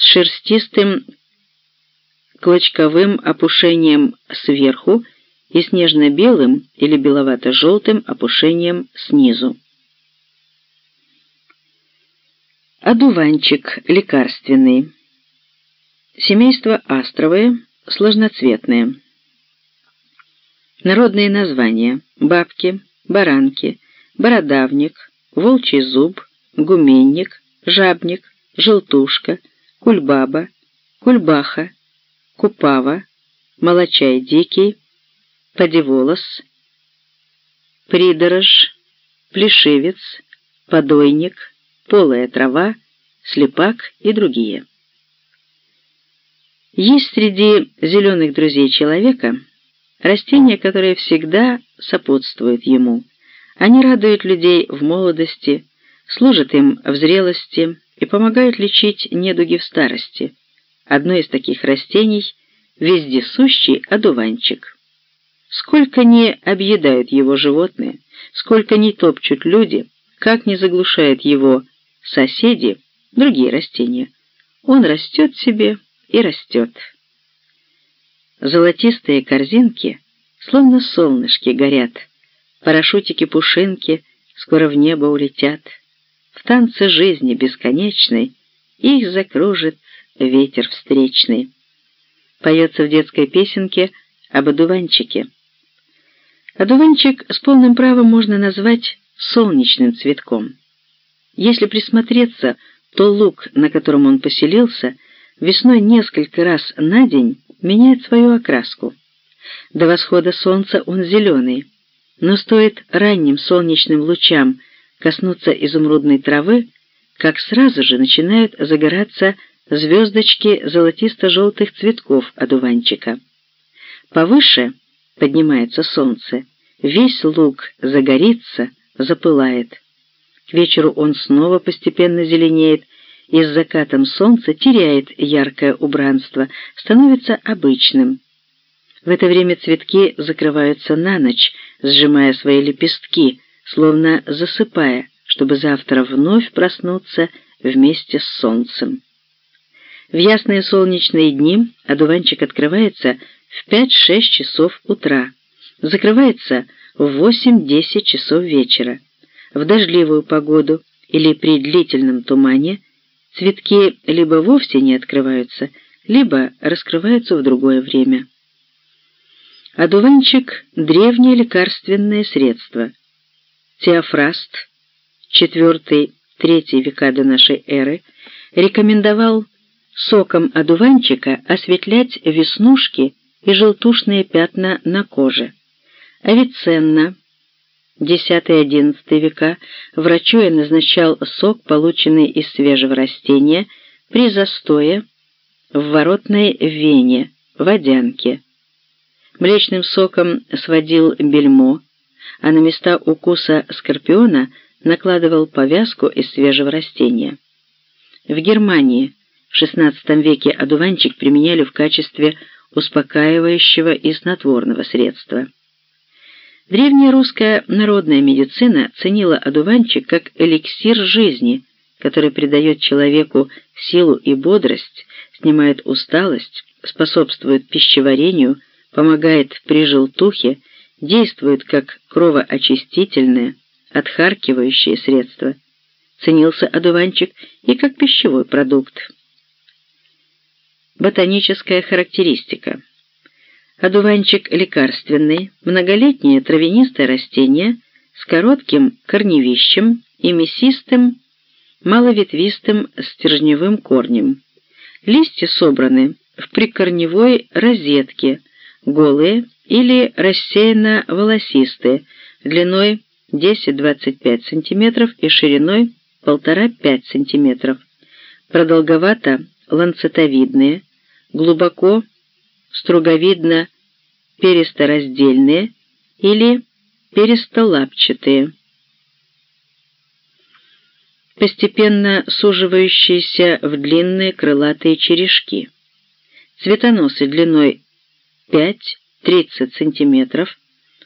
с шерстистым клочковым опушением сверху и снежно-белым или беловато-желтым опушением снизу. Одуванчик лекарственный. Семейство астровое, сложноцветное. Народные названия. Бабки, баранки, бородавник, волчий зуб, гуменник, жабник, желтушка, кульбаба, кульбаха, купава, молочай дикий, подеволос, придорож, плешивец, подойник, полая трава, слепак и другие. Есть среди зеленых друзей человека растения, которые всегда сопутствуют ему. Они радуют людей в молодости, служат им в зрелости и помогают лечить недуги в старости. Одно из таких растений — вездесущий одуванчик. Сколько не объедают его животные, сколько не топчут люди, как не заглушают его соседи, другие растения, он растет себе и растет. Золотистые корзинки, словно солнышки, горят, парашютики-пушинки скоро в небо улетят. В танце жизни бесконечной их закружит ветер встречный. Поется в детской песенке об одуванчике. Одуванчик с полным правом можно назвать солнечным цветком. Если присмотреться, то луг, на котором он поселился, весной несколько раз на день меняет свою окраску. До восхода солнца он зеленый, но стоит ранним солнечным лучам коснуться изумрудной травы, как сразу же начинают загораться звездочки золотисто-желтых цветков одуванчика. Повыше поднимается солнце, весь луг загорится, запылает. К вечеру он снова постепенно зеленеет и с закатом солнца теряет яркое убранство, становится обычным. В это время цветки закрываются на ночь, сжимая свои лепестки, словно засыпая, чтобы завтра вновь проснуться вместе с солнцем. В ясные солнечные дни одуванчик открывается в 5-6 часов утра, закрывается в 8-10 часов вечера. В дождливую погоду или при длительном тумане цветки либо вовсе не открываются, либо раскрываются в другое время. Одуванчик – древнее лекарственное средство. Теофраст, IV-III века до нашей эры, рекомендовал соком одуванчика осветлять веснушки и желтушные пятна на коже. Авиценна, X-XI века, врачуя назначал сок, полученный из свежего растения, при застое в воротной вене, водянке. Млечным соком сводил бельмо, а на места укуса скорпиона накладывал повязку из свежего растения. В Германии в XVI веке одуванчик применяли в качестве успокаивающего и снотворного средства. Древняя русская народная медицина ценила одуванчик как эликсир жизни, который придает человеку силу и бодрость, снимает усталость, способствует пищеварению, помогает при желтухе, действует как кровоочистительное, отхаркивающее средство. Ценился одуванчик и как пищевой продукт. Ботаническая характеристика. Одуванчик лекарственный, многолетнее травянистое растение с коротким корневищем и мясистым, маловетвистым стержневым корнем. Листья собраны в прикорневой розетке, голые или рассеянно-волосистые, длиной 10-25 см и шириной 1,5-5 см, продолговато-ланцетовидные, глубоко строговидно перестораздельные или перистолапчатые, постепенно суживающиеся в длинные крылатые черешки. Цветоносы длиной 5-30 см,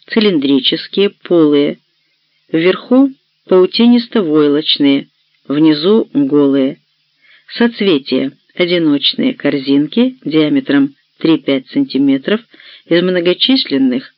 цилиндрические, полые, вверху паутинисто-войлочные, внизу голые. Соцветия одиночные корзинки диаметром 3-5 см из многочисленных